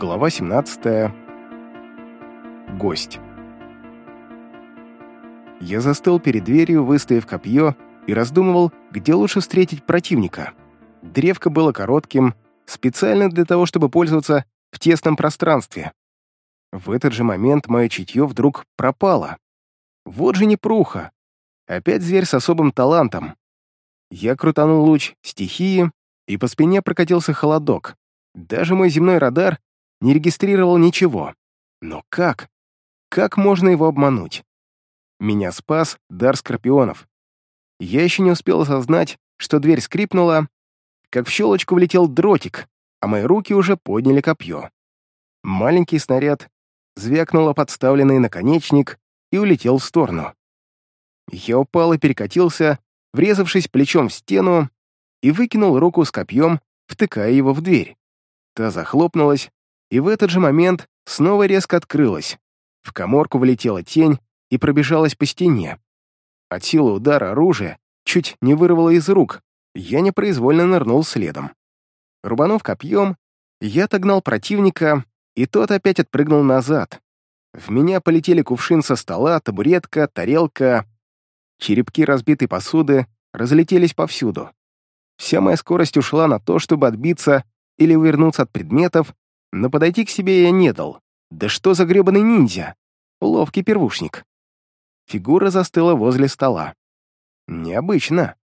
Глава 17. Гость. Я застыл перед дверью, выставив копье, и раздумывал, где лучше встретить противника. Древко было коротким, специально для того, чтобы пользоваться в тесном пространстве. В этот же момент мое чутье вдруг пропало. Вот же непруха. Опять зверь с особым талантом. Я крутанул луч стихии, и по спине прокатился холодок. Даже мой земной радар не регистрировал ничего. Но как? Как можно его обмануть? Меня спас дар скорпионов. Я еще не успел осознать, что дверь скрипнула, как в щелочку влетел дротик, а мои руки уже подняли копье. Маленький снаряд звякнул о подставленный наконечник и улетел в сторону. Я упал и перекатился, врезавшись плечом в стену, и выкинул руку с копьем, втыкая его в дверь. Та захлопнулась, и в этот же момент снова резко открылась. В коморку влетела тень и пробежалась по стене. От силы удара оружия чуть не вырвало из рук, я непроизвольно нырнул следом. Рубанув копьем, я отогнал противника, и тот опять отпрыгнул назад. В меня полетели кувшин со стола, табуретка, тарелка. Черепки разбитой посуды разлетелись повсюду. Вся моя скорость ушла на то, чтобы отбиться или увернуться от предметов, но подойти к себе я не дал. Да что за гребаный ниндзя? Ловкий первушник. Фигура застыла возле стола. Необычно.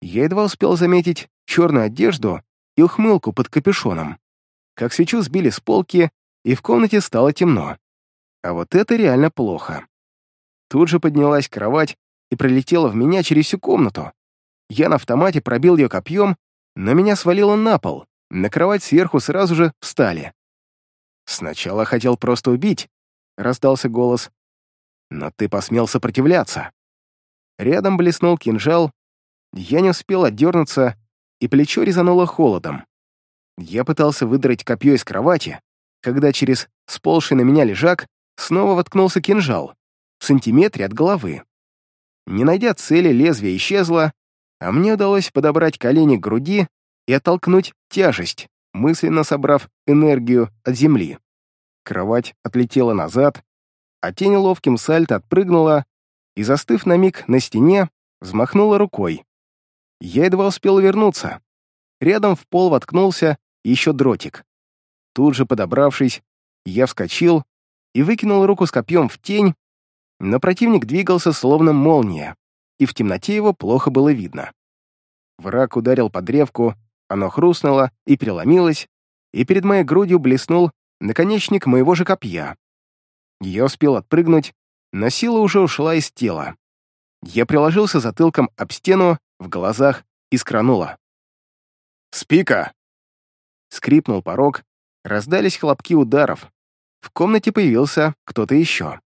Я едва успел заметить черную одежду и ухмылку под капюшоном. Как свечу сбили с полки, и в комнате стало темно. А вот это реально плохо. Тут же поднялась кровать и пролетела в меня через всю комнату. Я на автомате пробил ее копьем, но меня свалило на пол. На кровать сверху сразу же встали. «Сначала хотел просто убить», — раздался голос. «Но ты посмел сопротивляться». Рядом блеснул кинжал. Я не успел отдернуться, и плечо резануло холодом. Я пытался выдрать копье из кровати, когда через сползший на меня лежак снова воткнулся кинжал в сантиметре от головы. Не найдя цели, лезвие исчезло, а мне удалось подобрать колени к груди и оттолкнуть тяжесть, мысленно собрав энергию от земли. Кровать отлетела назад, а тень ловким сальто отпрыгнула и, застыв на миг на стене, взмахнула рукой. Я едва успел вернуться. Рядом в пол воткнулся еще дротик. Тут же подобравшись, я вскочил и выкинул руку с копьем в тень, но противник двигался словно молния, и в темноте его плохо было видно. Враг ударил по древку, оно хрустнуло и переломилось, и перед моей грудью блеснул наконечник моего же копья. Я успел отпрыгнуть, но сила уже ушла из тела. Я приложился затылком об стену, в глазах искрануло. «Спика!» Скрипнул порог, раздались хлопки ударов. В комнате появился кто-то еще.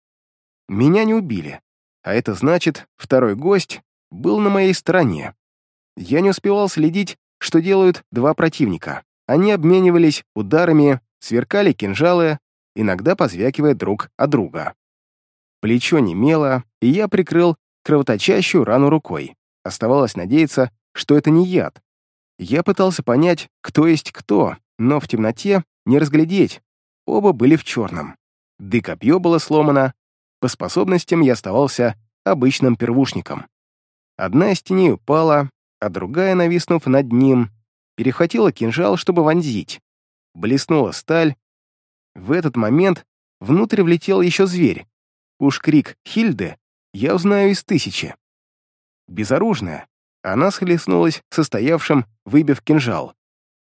Меня не убили, а это значит, второй гость был на моей стороне. Я не успевал следить, что делают два противника. Они обменивались ударами, сверкали кинжалы, иногда позвякивая друг от друга. Плечо немело, и я прикрыл кровоточащую рану рукой. Оставалось надеяться, что это не яд. Я пытался понять, кто есть кто, но в темноте не разглядеть. Оба были в черном. Да копье было сломано. По способностям я оставался обычным первушником. Одна из теней упала, а другая, нависнув над ним, перехватила кинжал, чтобы вонзить. Блеснула сталь. В этот момент внутрь влетел еще зверь. Уж крик Хильды я узнаю из тысячи. Безоружная, она схлестнулась состоявшим, выбив кинжал.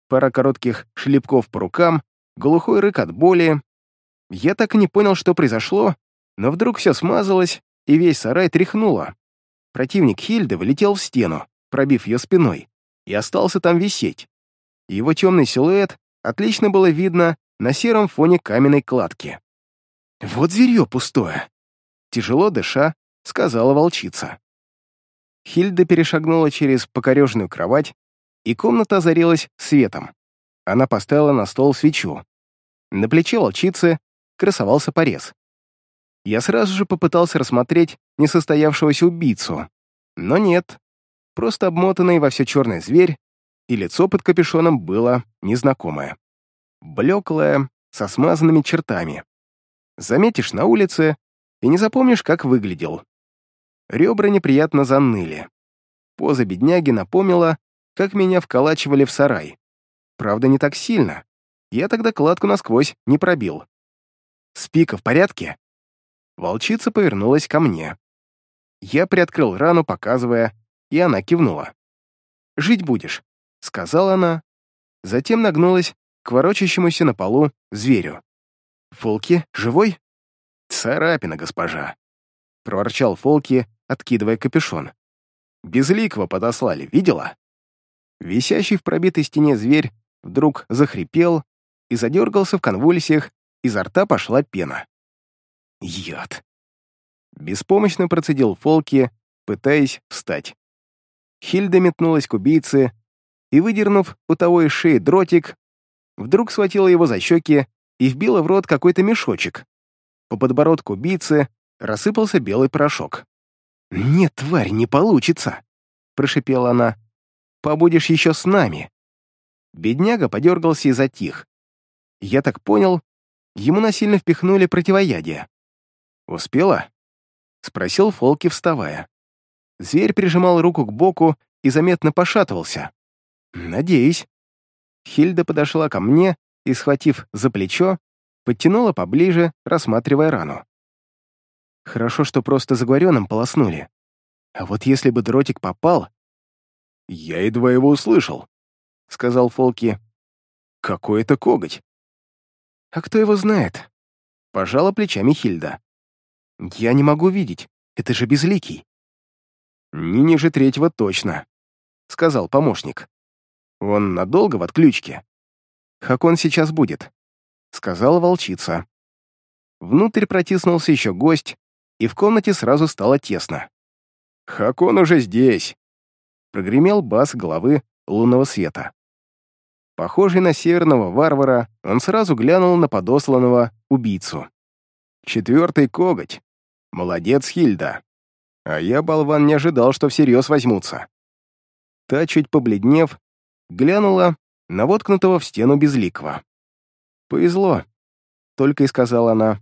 Пара коротких шлепков по рукам, глухой рык от боли. Я так и не понял, что произошло, но вдруг все смазалось, и весь сарай тряхнуло. Противник Хильды влетел в стену, пробив ее спиной, и остался там висеть. Его темный силуэт отлично было видно на сером фоне каменной кладки. «Вот зверье пустое!» Тяжело дыша, сказала волчица. Хильда перешагнула через покореженную кровать, и комната озарилась светом. Она поставила на стол свечу. На плече волчицы красовался порез. Я сразу же попытался рассмотреть несостоявшегося убийцу, но нет, просто обмотанный во все черный зверь, и лицо под капюшоном было незнакомое. Блеклое, со смазанными чертами. Заметишь на улице и не запомнишь, как выглядел. Ребра неприятно заныли. Поза бедняги напомнила, как меня вколачивали в сарай. Правда, не так сильно. Я тогда кладку насквозь не пробил. «Спика в порядке?» Волчица повернулась ко мне. Я приоткрыл рану, показывая, и она кивнула. «Жить будешь», — сказала она. Затем нагнулась к ворочащемуся на полу зверю. «Фолки, живой?» «Царапина, госпожа», — проворчал Фолки, откидывая капюшон. «Безликого подослали, видела?» Висящий в пробитой стене зверь вдруг захрипел и задергался в конвульсиях, изо рта пошла пена. Яд. Беспомощно процедил Фолки, пытаясь встать. Хильда метнулась к убийце и, выдернув у того из шеи дротик, вдруг схватила его за щеки и вбила в рот какой-то мешочек. По подбородку убийцы рассыпался белый порошок. «Нет, тварь, не получится!» — прошипела она. «Побудешь еще с нами!» Бедняга подергался и затих. Я так понял, ему насильно впихнули противоядие. «Успела?» — спросил Фолки, вставая. Зверь прижимал руку к боку и заметно пошатывался. «Надеюсь». Хильда подошла ко мне и, схватив за плечо, подтянула поближе, рассматривая рану. Хорошо, что просто заговоренным полоснули. А вот если бы дротик попал... «Я едва его услышал», — сказал Фолки. «Какой это коготь?» «А кто его знает?» — пожала плечами Хильда. «Я не могу видеть, это же безликий». «Не ниже третьего точно», — сказал помощник. «Он надолго в отключке?» «Хакон сейчас будет», — сказала волчица. Внутрь протиснулся еще гость, и в комнате сразу стало тесно. «Хакон уже здесь!» — прогремел бас головы лунного света. Похожий на северного варвара, он сразу глянул на подосланного убийцу. «Четвертый коготь. Молодец, Хильда. А я, болван, не ожидал, что всерьез возьмутся». Та, чуть побледнев, глянула на воткнутого в стену безликого. «Повезло», — только и сказала она.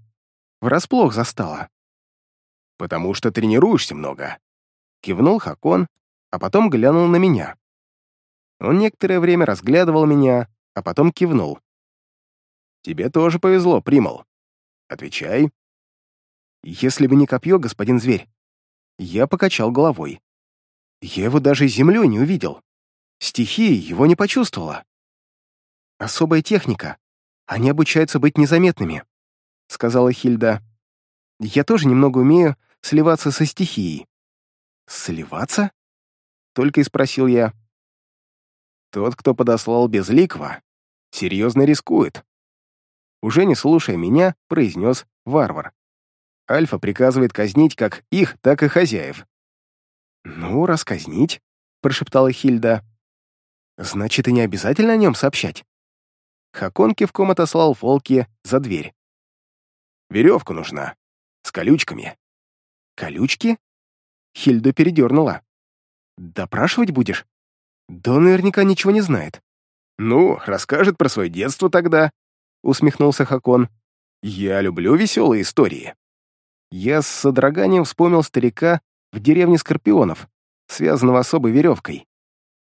«Врасплох застала». «Потому что тренируешься много», — кивнул Хакон, а потом глянул на меня. Он некоторое время разглядывал меня, а потом кивнул. «Тебе тоже повезло, Примал. Отвечай». «Если бы не копье, господин зверь». Я покачал головой. Я его даже землей не увидел. Стихия его не почувствовала. Особая техника. Они обучаются быть незаметными, сказала Хильда. Я тоже немного умею сливаться со стихией. Сливаться? Только и спросил я. Тот, кто подослал Безликого, серьезно рискует. Уже не слушая меня, произнес варвар. Альфа приказывает казнить как их, так и хозяев. «Ну, расказнить», — прошептала Хильда. «Значит, и не обязательно о нем сообщать». Хакон кивком отослал Фолки за дверь. «Веревка нужна. С колючками». «Колючки?» Хильду передернула. «Допрашивать будешь?» «Да наверняка ничего не знает». «Ну, расскажет про свое детство тогда», — усмехнулся Хакон. «Я люблю веселые истории». Я с содроганием вспомнил старика в деревне Скорпионов, связанного особой веревкой.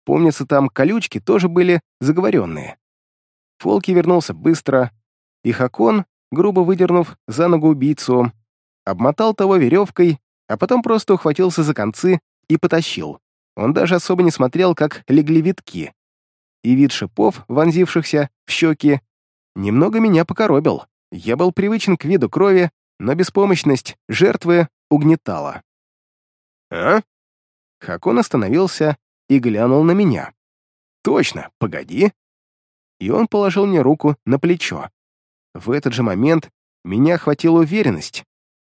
Помнится, там колючки тоже были заговоренные. Фолки вернулся быстро, и Хакон, грубо выдернув за ногу убийцу, обмотал того веревкой, а потом просто ухватился за концы и потащил. Он даже особо не смотрел, как легли витки. И вид шипов, вонзившихся в щеки, немного меня покоробил. Я был привычен к виду крови, но беспомощность жертвы угнетала. «А?» Хакон остановился и глянул на меня. «Точно, погоди!» И он положил мне руку на плечо. В этот же момент меня охватила уверенность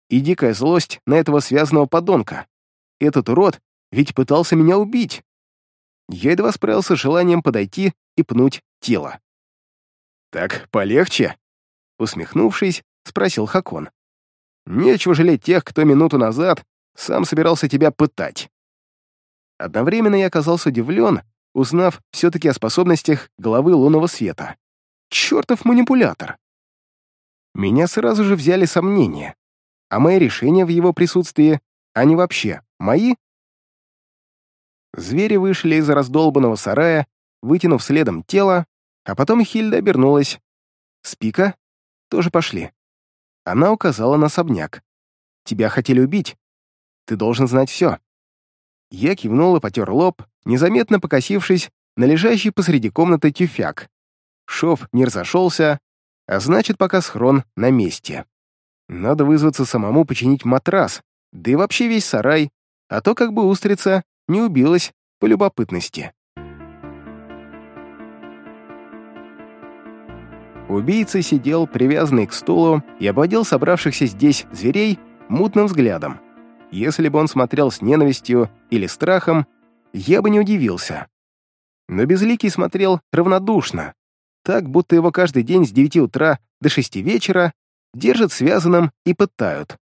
и дикая злость на этого связанного подонка. Этот урод ведь пытался меня убить. Я едва справился с желанием подойти и пнуть тело. «Так полегче?» Усмехнувшись, спросил Хакон. «Нечего жалеть тех, кто минуту назад сам собирался тебя пытать». Одновременно я оказался удивлен, узнав все-таки о способностях головы лунного света. Чертов манипулятор! меня сразу же взяли сомнения. А мои решения в его присутствии, они вообще мои? Звери вышли из раздолбанного сарая, вытянув следом тело, а потом Хильда обернулась. «Спика? Тоже пошли». Она указала на особняк. «Тебя хотели убить. Ты должен знать все». Я кивнул и потер лоб, незаметно покосившись на лежащий посреди комнаты тюфяк. Шов не разошелся, а значит, пока схрон на месте. Надо вызваться самому починить матрас, да и вообще весь сарай, а то как бы устрица не убилась по любопытности. Убийца сидел, привязанный к стулу, и обводил собравшихся здесь зверей мутным взглядом. Если бы он смотрел с ненавистью или страхом, я бы не удивился. Но Безликий смотрел равнодушно, так, будто его каждый день с 9 утра до 6 вечера держат связанным и пытают.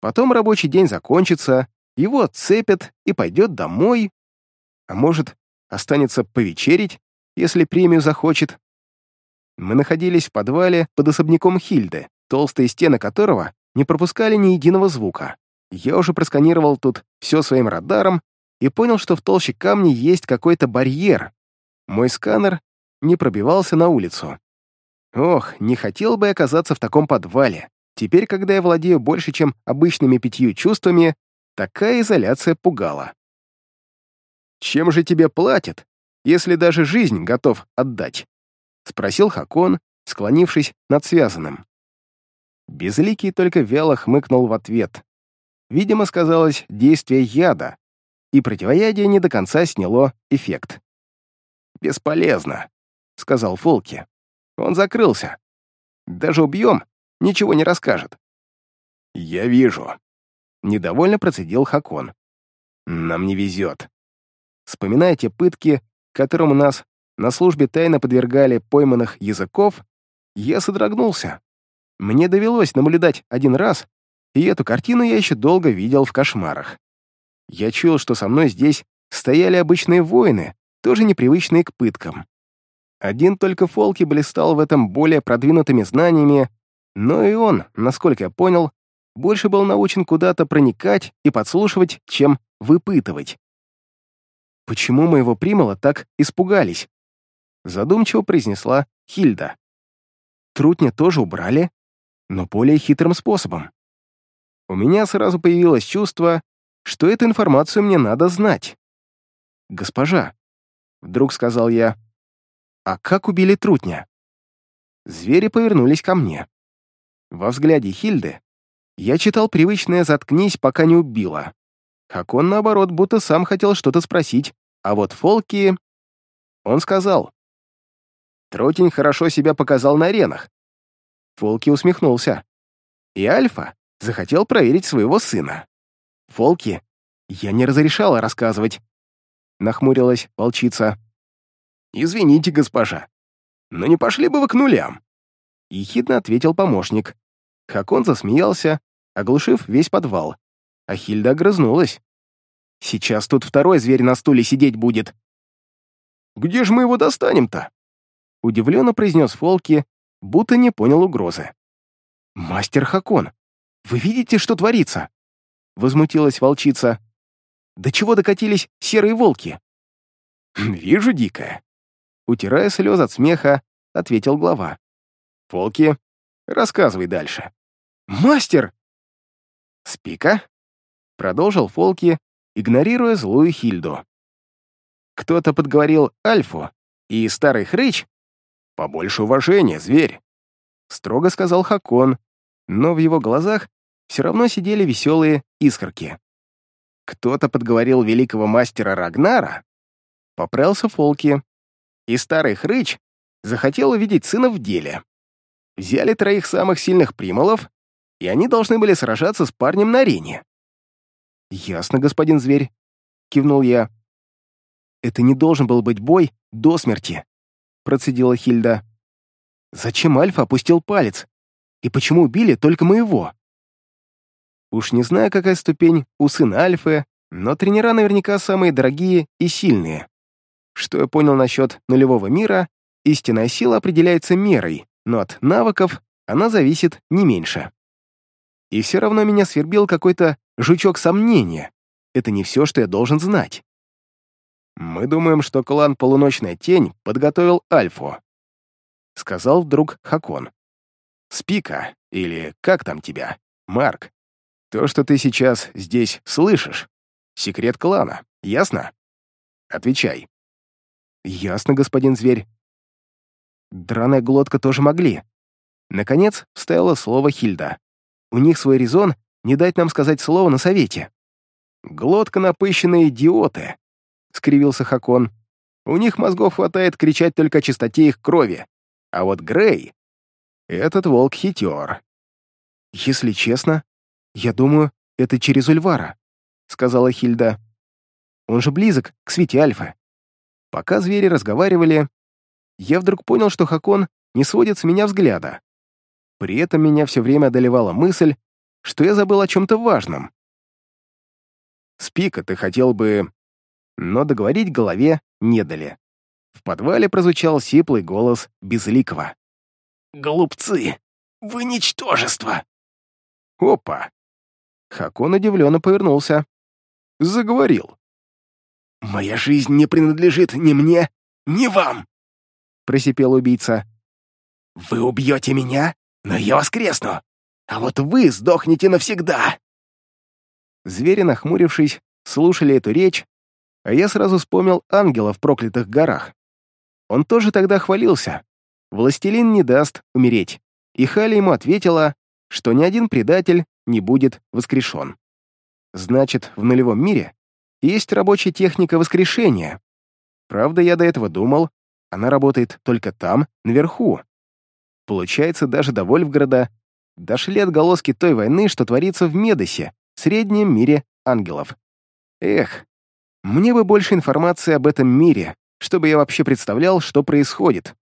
Потом рабочий день закончится, его отцепят и пойдет домой. А может, останется повечерить, если премию захочет. Мы находились в подвале под особняком Хильды, толстые стены которого не пропускали ни единого звука. Я уже просканировал тут все своим радаром и понял, что в толще камня есть какой-то барьер. Мой сканер не пробивался на улицу. Ох, не хотел бы оказаться в таком подвале. Теперь, когда я владею больше, чем обычными пятью чувствами, такая изоляция пугала. «Чем же тебе платят, если даже жизнь готов отдать?» — спросил Хакон, склонившись над связанным. Безликий только вяло хмыкнул в ответ. Видимо, сказалось действие яда, и противоядие не до конца сняло эффект. «Бесполезно», — сказал Фолки. «Он закрылся. Даже убьем, ничего не расскажет». «Я вижу», — недовольно процедил Хакон. «Нам не везет». Вспоминая те пытки, которым нас на службе тайно подвергали пойманных языков, я содрогнулся. Мне довелось наблюдать один раз, и эту картину я еще долго видел в кошмарах. Я чуял, что со мной здесь стояли обычные воины, тоже непривычные к пыткам. Один только Фолки блистал в этом более продвинутыми знаниями, но и он, насколько я понял, больше был научен куда-то проникать и подслушивать, чем выпытывать. «Почему моего примала так испугались?» Задумчиво произнесла Хильда. «Трутня тоже убрали, но более хитрым способом. У меня сразу появилось чувство, что эту информацию мне надо знать. «Госпожа», — вдруг сказал я, — «а как убили трутня?» Звери повернулись ко мне. Во взгляде Хильды я читал привычное «заткнись, пока не убила». Хакон, наоборот, будто сам хотел что-то спросить, а вот Фолки... Он сказал. Тротень хорошо себя показал на аренах. Фолки усмехнулся. И Альфа захотел проверить своего сына. Фолки, я не разрешала рассказывать. Нахмурилась волчица. «Извините, госпожа, но не пошли бы вы к нулям?» Ехидно ответил помощник. Хакон засмеялся, оглушив весь подвал. А Хильда огрызнулась. «Сейчас тут второй зверь на стуле сидеть будет». «Где же мы его достанем-то?» Удивленно произнес Фолки, будто не понял угрозы. «Мастер Хакон, вы видите, что творится?» Возмутилась волчица. «До чего докатились серые волки?» «Вижу, дикая». Утирая слезы от смеха, ответил глава. «Волки, рассказывай дальше». «Мастер!» «Спика?» Продолжил Фолки, игнорируя злую Хильду. «Кто-то подговорил Альфу, и старый хрыч...» «Побольше уважения, зверь!» Строго сказал Хакон, но в его глазах все равно сидели веселые искорки. Кто-то подговорил великого мастера Рагнара, поправился Фолки, и старый хрыч захотел увидеть сына в деле. Взяли троих самых сильных примолов, и они должны были сражаться с парнем на арене. «Ясно, господин зверь», — кивнул я. «Это не должен был быть бой до смерти», — процедила Хильда. «Зачем Альфа опустил палец? И почему убили только моего?» Уж не знаю, какая ступень у сына Альфы, но тренера наверняка самые дорогие и сильные. Что я понял насчет нулевого мира, истинная сила определяется мерой, но от навыков она зависит не меньше. И все равно меня свербил какой-то жучок сомнения. Это не все, что я должен знать. «Мы думаем, что клан «Полуночная тень» подготовил Альфу», — сказал вдруг Хакон. «Спика, или как там тебя, Марк? То, что ты сейчас здесь слышишь, секрет клана, ясно? Отвечай». «Ясно, господин зверь». Драная глотка тоже могли. Наконец вставило слово Хильда. У них свой резон не дать нам сказать слово на совете. «Глотка напыщенные идиоты», — скривился Хакон. «У них мозгов хватает кричать только о чистоте их крови. А вот Грей... Этот волк хитер». «Если честно, я думаю, это через Ульвара», — сказала Хильда. «Он же близок к свете Альфа». Пока звери разговаривали, я вдруг понял, что Хакон не сводит с меня взгляда. При этом меня все время одолевала мысль, что я забыл о чем-то важном. «Спика, ты хотел бы...» Но договорить голове не дали. В подвале прозвучал сиплый голос Безликого. «Глупцы! Вы ничтожество!» «Опа!» Хакон удивленно повернулся. Заговорил. «Моя жизнь не принадлежит ни мне, ни вам!» Просипел убийца. «Вы убьете меня, но я воскресну, а вот вы сдохнете навсегда!» Звери, нахмурившись, слушали эту речь, а я сразу вспомнил ангела в проклятых горах. Он тоже тогда хвалился. Властелин не даст умереть, и Хали ему ответила, что ни один предатель не будет воскрешен. Значит, в нулевом мире есть рабочая техника воскрешения. Правда, я до этого думал, она работает только там, наверху, Получается, даже до Вольфграда дошли отголоски той войны, что творится в Медосе, среднем мире ангелов. Эх, мне бы больше информации об этом мире, чтобы я вообще представлял, что происходит.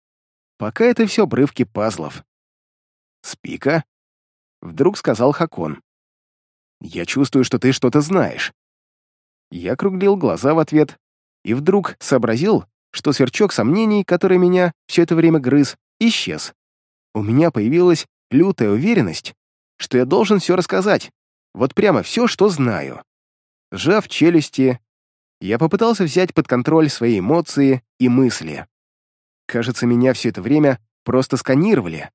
Пока это все обрывки пазлов. «Спика?» — вдруг сказал Хакон. «Я чувствую, что ты что-то знаешь». Я округлил глаза в ответ и вдруг сообразил, что сверчок сомнений, который меня все это время грыз, исчез у меня появилась лютая уверенность, что я должен все рассказать, вот прямо все, что знаю. Сжав челюсти, я попытался взять под контроль свои эмоции и мысли. Кажется, меня все это время просто сканировали.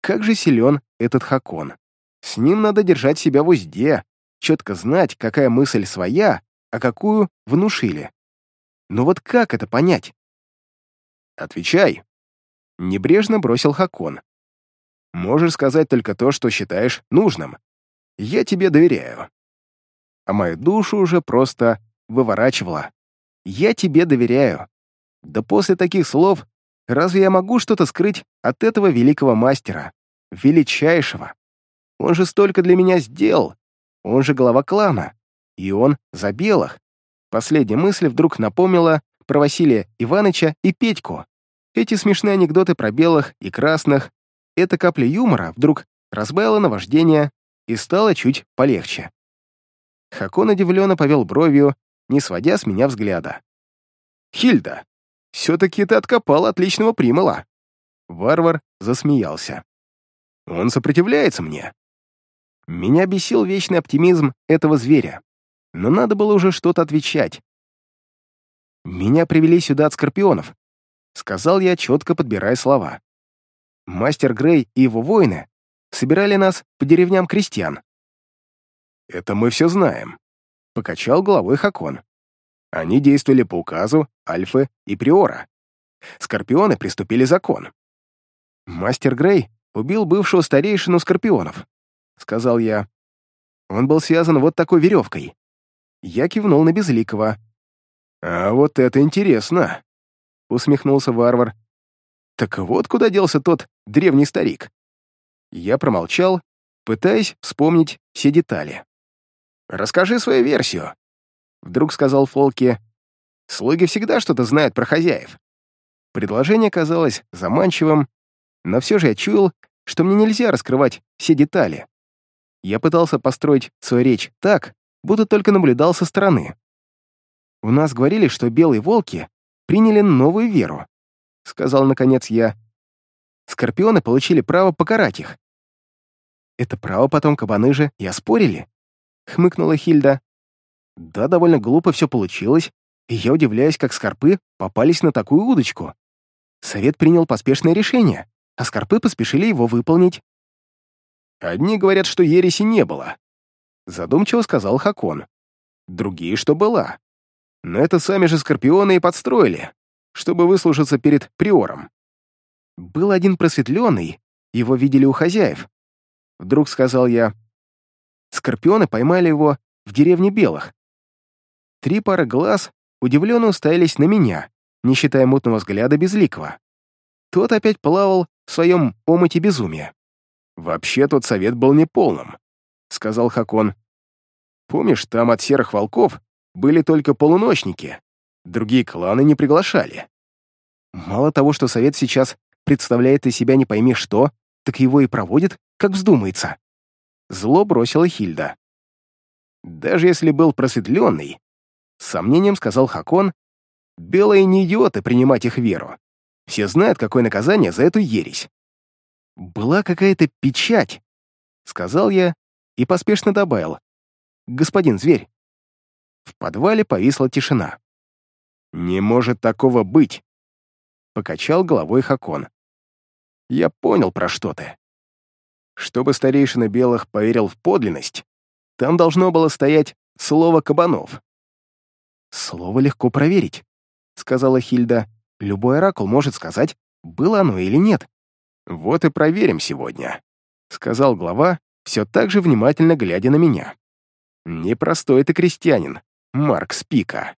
Как же силен этот Хакон. С ним надо держать себя в узде, четко знать, какая мысль своя, а какую внушили. Но вот как это понять? «Отвечай», — небрежно бросил Хакон. Можешь сказать только то, что считаешь нужным. Я тебе доверяю. А мою душу уже просто выворачивала. Я тебе доверяю. Да после таких слов разве я могу что-то скрыть от этого великого мастера? Величайшего. Он же столько для меня сделал. Он же глава клана. И он за белых. Последняя мысль вдруг напомнила про Василия Иваныча и Петьку. Эти смешные анекдоты про белых и красных эта капля юмора вдруг разбавила наваждение и стало чуть полегче. Хакон удивленно повел бровью, не сводя с меня взгляда. «Хильда, все-таки ты откопал отличного примала!» Варвар засмеялся. «Он сопротивляется мне!» Меня бесил вечный оптимизм этого зверя, но надо было уже что-то отвечать. «Меня привели сюда от скорпионов», — сказал я, четко подбирая слова. Мастер Грей и его воины собирали нас по деревням крестьян. «Это мы все знаем», — покачал головой Хакон. Они действовали по указу Альфы и Приора. Скорпионы приступили закон. «Мастер Грей убил бывшего старейшину Скорпионов», — сказал я. Он был связан вот такой веревкой. Я кивнул на Безликого. «А вот это интересно», — усмехнулся варвар. Так вот куда делся тот древний старик. Я промолчал, пытаясь вспомнить все детали. «Расскажи свою версию», — вдруг сказал Фолки. «Слуги всегда что-то знают про хозяев». Предложение казалось заманчивым, но все же я чуял, что мне нельзя раскрывать все детали. Я пытался построить свою речь так, будто только наблюдал со стороны. У нас говорили, что белые волки приняли новую веру сказал наконец я. Скорпионы получили право покарать их, Это право потом кабаны же и оспорили», — хмыкнула Хильда. «Да, довольно глупо все получилось, и я удивляюсь, как скорпы попались на такую удочку. Совет принял поспешное решение, а скорпы поспешили его выполнить». «Одни говорят, что ереси не было», — задумчиво сказал Хакон. «Другие, что была. Но это сами же скорпионы и подстроили, чтобы выслужиться перед приором. Был один просветленный, его видели у хозяев. Вдруг сказал я. Скорпионы поймали его в деревне Белых. Три пары глаз удивленно уставились на меня, не считая мутного взгляда безликого. Тот опять плавал в своем омуте безумия. «Вообще тот совет был неполным», — сказал Хакон. «Помнишь, там от серых волков были только полуночники, другие кланы не приглашали. Мало того, что совет сейчас представляет из себя не пойми что, так его и проводит, как вздумается. Зло бросила Хильда. Даже если был просветленный, с сомнением сказал Хакон, белые не идиоты принимать их веру. Все знают, какое наказание за эту ересь. Была какая-то печать, сказал я и поспешно добавил. Господин зверь. В подвале повисла тишина. «Не может такого быть!» Покачал головой Хакон. «Я понял, про что ты. Чтобы старейшина Белых поверил в подлинность, там должно было стоять слово кабанов». «Слово легко проверить», — сказала Хильда. «Любой оракул может сказать, было оно или нет». «Вот и проверим сегодня», — сказал глава, все так же внимательно глядя на меня. «Непростой ты крестьянин, Марк Спика».